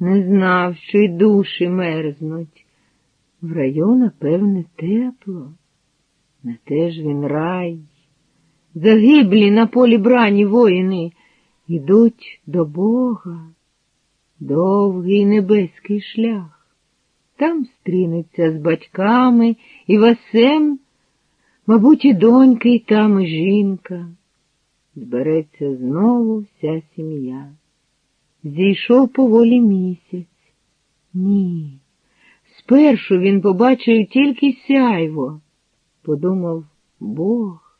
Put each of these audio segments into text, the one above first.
Не знав, що й душі мерзнуть. В раю, напевне, тепло. На те ж він рай. Загиблі на полі брані воїни ідуть до Бога. Довгий небеський шлях. Там стрінеться з батьками і Васем, мабуть, і доньки, і там і жінка. Збереться знову вся сім'я. Зійшов поволі місяць. Ні. Спершу він побачив тільки сяйво, подумав Бог,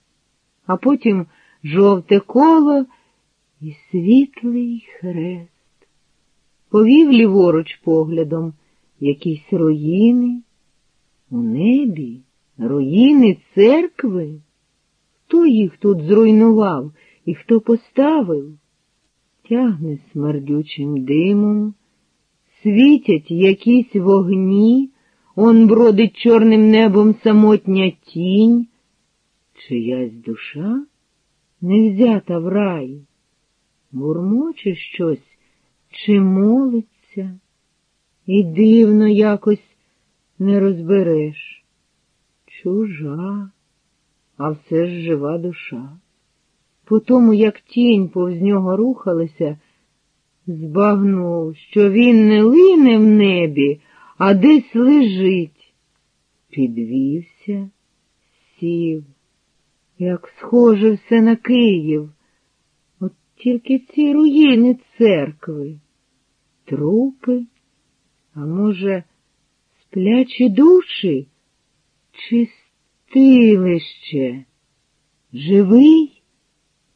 а потім жовте коло і світлий хрест. Повів ліворуч поглядом якісь руїни. У небі руїни церкви. Хто їх тут зруйнував і хто поставив? Тягне смердючим димом, світять якісь вогні, он бродить чорним небом самотня тінь, чиясь душа не взята в рай, бурмоче щось чи молиться, і дивно якось не розбереш. Чужа, а все ж жива душа. По тому, як тінь повз нього рухалася, збагнув, що він не лине в небі, а десь лежить. Підвівся, сів, як схоже все на Київ, от тільки ці руїни церкви, трупи, а може, сплячі душі чи стилище? Живий?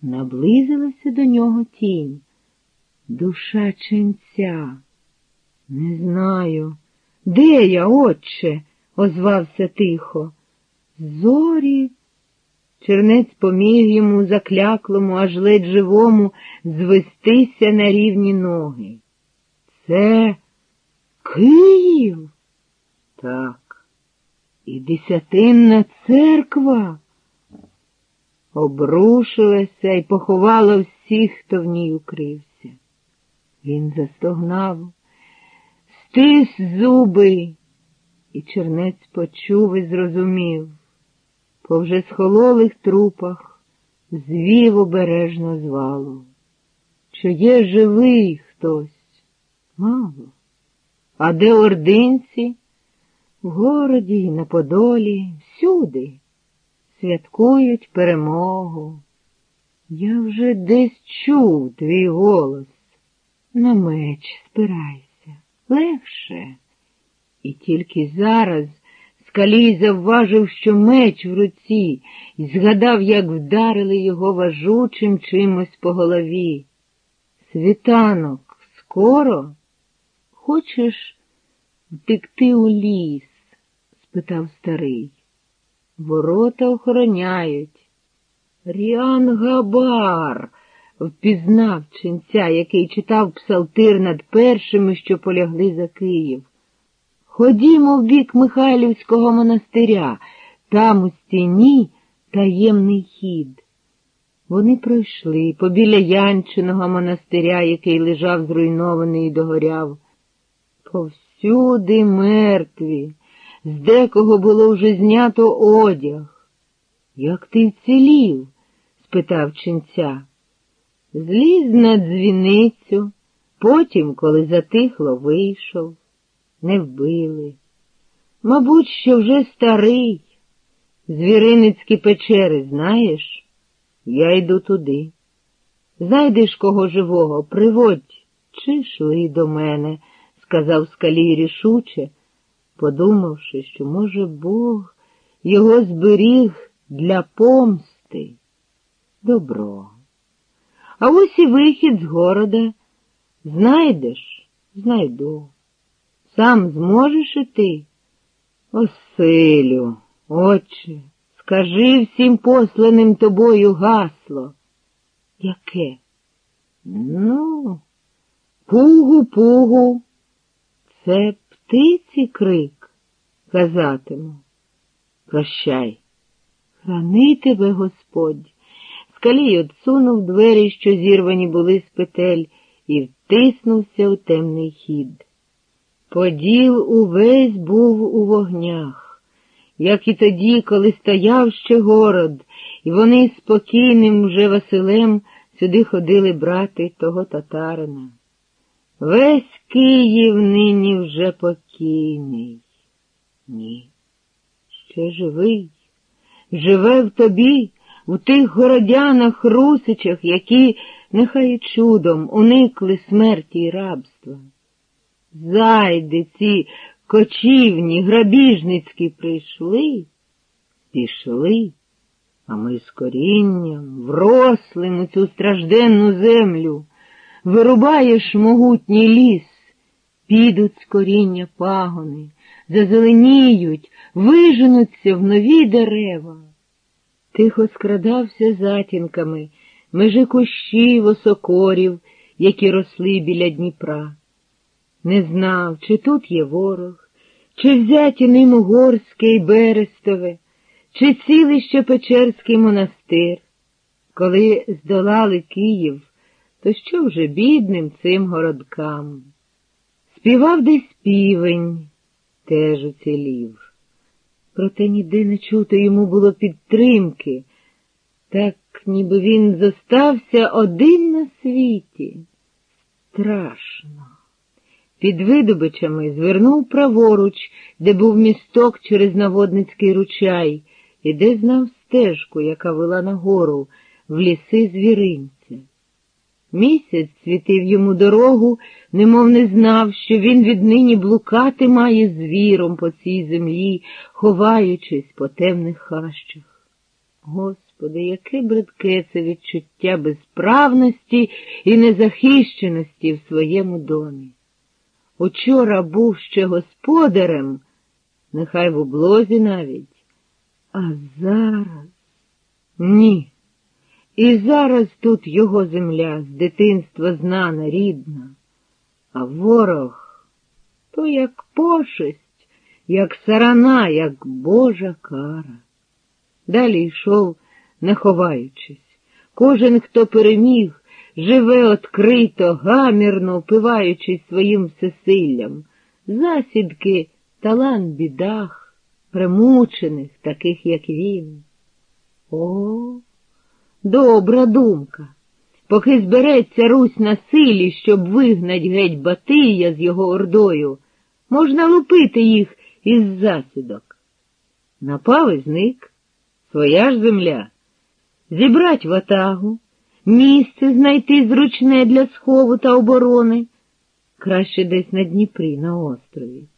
Наблизилася до нього тінь. Душа ченця. Не знаю. Де я, отче? озвався тихо. Зорі. Чернець поміг йому закляклому, аж ледь живому, звестися на рівні ноги. Це Київ? Так. І десятинна церква обрушилася і поховала всіх, хто в ній укрився. Він застогнав, стис зуби, і чернець почув і зрозумів. По вже схололих трупах звів обережно звалу, що є живий хтось, мало. А де ординці? В городі на Подолі, всюди святкують перемогу. Я вже десь чув твій голос. На меч спирайся, легше. І тільки зараз скалій завважив, що меч в руці, і згадав, як вдарили його важучим чимось по голові. Світанок, скоро? Хочеш втекти у ліс? спитав старий. Ворота охороняють. Ріан Габар, впізнав ченця, який читав псалтир над першими, що полягли за Київ. Ходімо в бік Михайлівського монастиря, там у стіні таємний хід. Вони пройшли побіля Янчиного монастиря, який лежав зруйнований і догоряв. Повсюди мертві з декого було вже знято одяг. Як ти вцілів? спитав ченця. Зліз на дзвіницю, потім, коли затихло, вийшов. Не вбили. Мабуть, що вже старий. Звіриницькі печери, знаєш? Я йду туди. Знайдеш кого живого, приводь, чи шли до мене, сказав скалій рішуче подумавши, що, може, Бог його зберіг для помсти. Добро. А ось і вихід з города. Знайдеш? Знайду. Сам зможеш іти? Осилю, отче, скажи всім посланим тобою гасло. Яке? Ну, пугу-пугу. Це птиці крик, казатиму. Прощай. Храни тебе Господь. Скалій отсунув двері, що зірвані були з петель, і втиснувся у темний хід. Поділ увесь був у вогнях, як і тоді, коли стояв ще город, і вони спокійним вже Василем сюди ходили брати того татарина. Весь Київ нині вже покійний. Ні, ще живий, живе в тобі, в тих городянах, русичах, які, нехай чудом, уникли смерті й рабства. Зайди ці кочівні, грабіжницькі прийшли, пішли, а ми з корінням врослим у цю стражденну землю, вирубаєш могутній ліс, підуть з коріння пагони, зазеленіють, виженуться в нові дерева. Тихо скрадався затінками межи кущів, осокорів, які росли біля Дніпра. Не знав, чи тут є ворог, чи взяті ним Угорське й Берестове, чи цілище Печерський монастир. Коли здолали Київ, то що вже бідним цим городкам? Співав десь півень, теж уцілів. Проте ніде не чути йому було підтримки, так ніби він зостався один на світі. Страшно. Під видобичами звернув праворуч, де був місток через наводницький ручай, і де знав стежку, яка вела нагору, в ліси звіринця. Місяць світив йому дорогу, немов не знав, що він віднині блукати має звіром по цій землі, ховаючись по темних хащах. Господи, яке бридке це відчуття безправності і незахищеності в своєму домі. Учора був ще господарем, нехай в облозі навіть, а зараз ні. І зараз тут його земля з дитинства знана, рідна, а ворог то як пошесть, як сарана, як Божа кара. Далі йшов, не ховаючись. Кожен, хто переміг, живе открито, гамірно, впиваючись своїм всесиллям, засідки, талант бідах, примучених, таких, як він. О, добра думка. Поки збереться Русь на силі, щоб вигнать геть Батия з його ордою, можна лупити їх із засідок. Напав і зник, своя ж земля, зібрать ватагу, місце знайти зручне для схову та оборони, краще десь на Дніпрі, на острові.